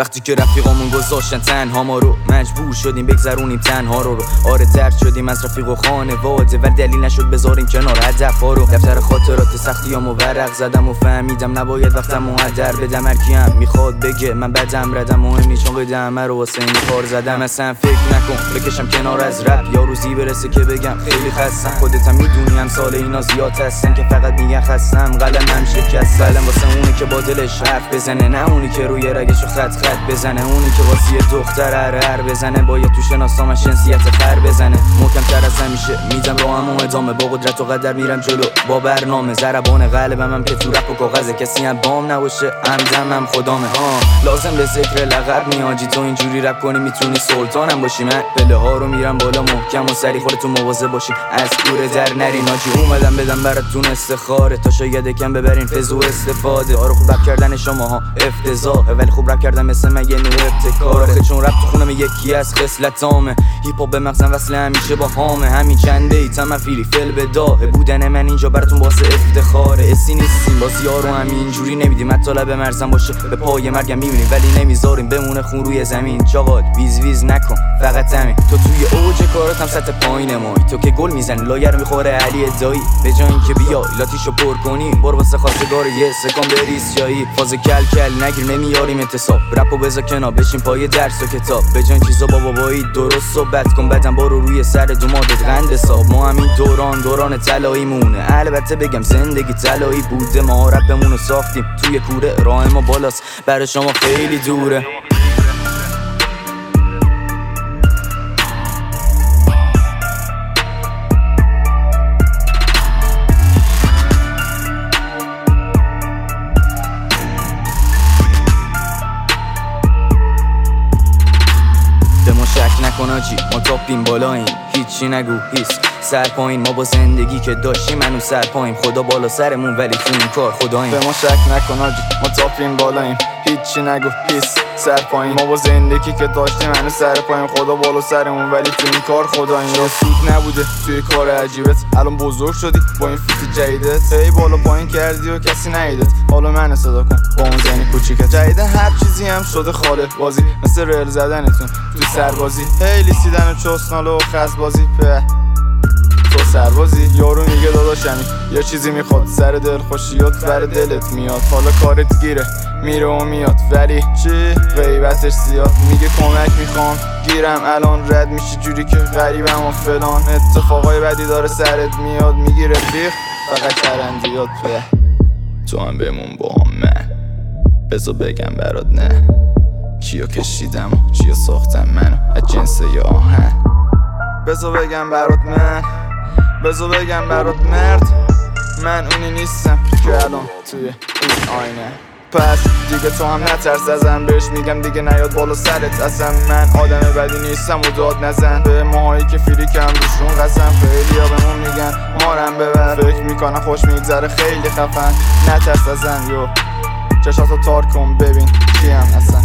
وقتی که رفیقامون گذاشتن تنها ما رو مجبور شدیم بگذرونیم تنها رو رو. آره درد شدیم از رفیق و خانواده ولی دلیل نشد بذاریم کنار هدف ها رو. دفتر خاطرات سختیامو ورق زدم و فهمیدم نباید وقتم و هدر بدم. هر می‌خواد بگه من بدم ردم مهم چون قدم رو واسه این کار زدم. اصلا فکر نکن بکشم کنار از رپ یا روزی برسه که بگم خیلی خستم. خودتم می‌دونی سال اینا زیاد هستم که فقط میگن خستم. قلمم شکست. قلم واسه اونی که با دلش حرف بزنه نه اونی که روی رگشو خط خط بزنه. اونی که واسه دختر هر هر بزنه. باید تو شناسام شنسیت خر بزنه. محکم تر از همیشه. میدم راهم و ادامه. با قدرت و قدر میرم جلو. با برنامه. ضربان قلبم هم که تو رپ و کاغذ کسی هم بام نباشه. همدمم خدامه. ها. لازم به ذکر لقب میاجی. تو اینجوری رپ کنی می‌تونی سلطانم باشی. من پله ها رو میرم بالا. محکم و سری تو مواظب باشی از دور در نری ناجی اومدم بدم براتون استخاره. تا شاید کم ببرین. فزو استفاده. آره خوب رپ کردن شما ها افتضاحه. ولی خوب رپ کردن من یه نوع ابتکاره؟ چون رپ تو خونم یکی از خصلتامه. هیپ هاپ به مغزم وصله همیشه با هامه. همین چنده ای فیلی فل به داهه بودن من اینجا براتون واسه افتخاره. اسی نیستیم باز یارو همینجوری نمیدیم. مطالب مرزم باشه به پای مرگم می‌بینیم. ولی نمی‌ذاریم بمونه خون روی زمین. چاقات ویز ویز نکن. فقط همین. تو توی اوج کارات هم سطح پایین مای تو که گل می‌زنی لایر می‌خوره علی دایی به جای اینکه بیا لاتیشو پر کنی. برو واسه خواستگار یه سکان بریز جایی. فاز کل کل نگیر نمیاریم انتصاب رپو بزا کنا بشین پای درس و کتاب. به جای چیزا با بابایی درست صحبت کن. بدم برو روی سر دومادت غند حساب. ما همین دوران دوران طلایی مونه البته بگم زندگی طلایی بوده. ما رپمون رو ساختیم. توی کوره راه ما بالاست. برای شما خیلی دوره. آجی ما تاپیم بالاییم. هیچی نگو هیس سر پایین ما با زندگی که داشتیم منو سر پایین خدا بالا سرمون ولی تو این کار خداییم. به ما شک نکن آجی ما تاپیم بالاییم. هیچی نگو هیس سر پایین ما با زندگی که داشتیم منو سر پایین خدا بالا سرمون ولی تو این کار خدا یا سود نبوده توی کار عجیبت؟ الان بزرگ شدی با این فیت جدیدت. هی بالا پایین کردی و کسی نیدت حالا من صدا کن. با اون زنی کوچیکت. جدیده هر چیزی هم شده خاله بازی. مثل رل زدنتون تو سربازی. هی لیسیدن و چسنال و خز بازی په تو سربازی؟ یارو میگه داداشمی یا چیزی می‌خواد. سر دل خوشیات بر دلت میاد. حالا کارت گیره میره و میاد. ولی چی؟ غیبتش زیاد. میگه کمک می‌خوام. گیرم الان رد میشی جوری که غریبم و فلان. اتفاقای بدی داره سرت میاد میگی رفیق فقط کرندیات به تو هم بمون با هم من. بزا بگم برات نه. چیا کشیدم و چیا ساختم منو؟ از جنس یا آهن. بزا بگم برات من. بزا بگم برات مرد من اونی نیستم که الان توی این آینه. پس دیگه تو هم نترس ازم بهش میگم دیگه نیاد بالا سرت اصلا. من آدم بدی نیستم و داد نزن. به ماهایی که فیری کم روشون قسم. خیلی ها بهمون میگن مارم ببر. فکر می‌کنم خوش میگذره خیلی خفن. نترس ازم یو. چشاتو تار کن ببین کیم اصلا.